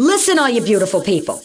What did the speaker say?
Listen, all you beautiful people.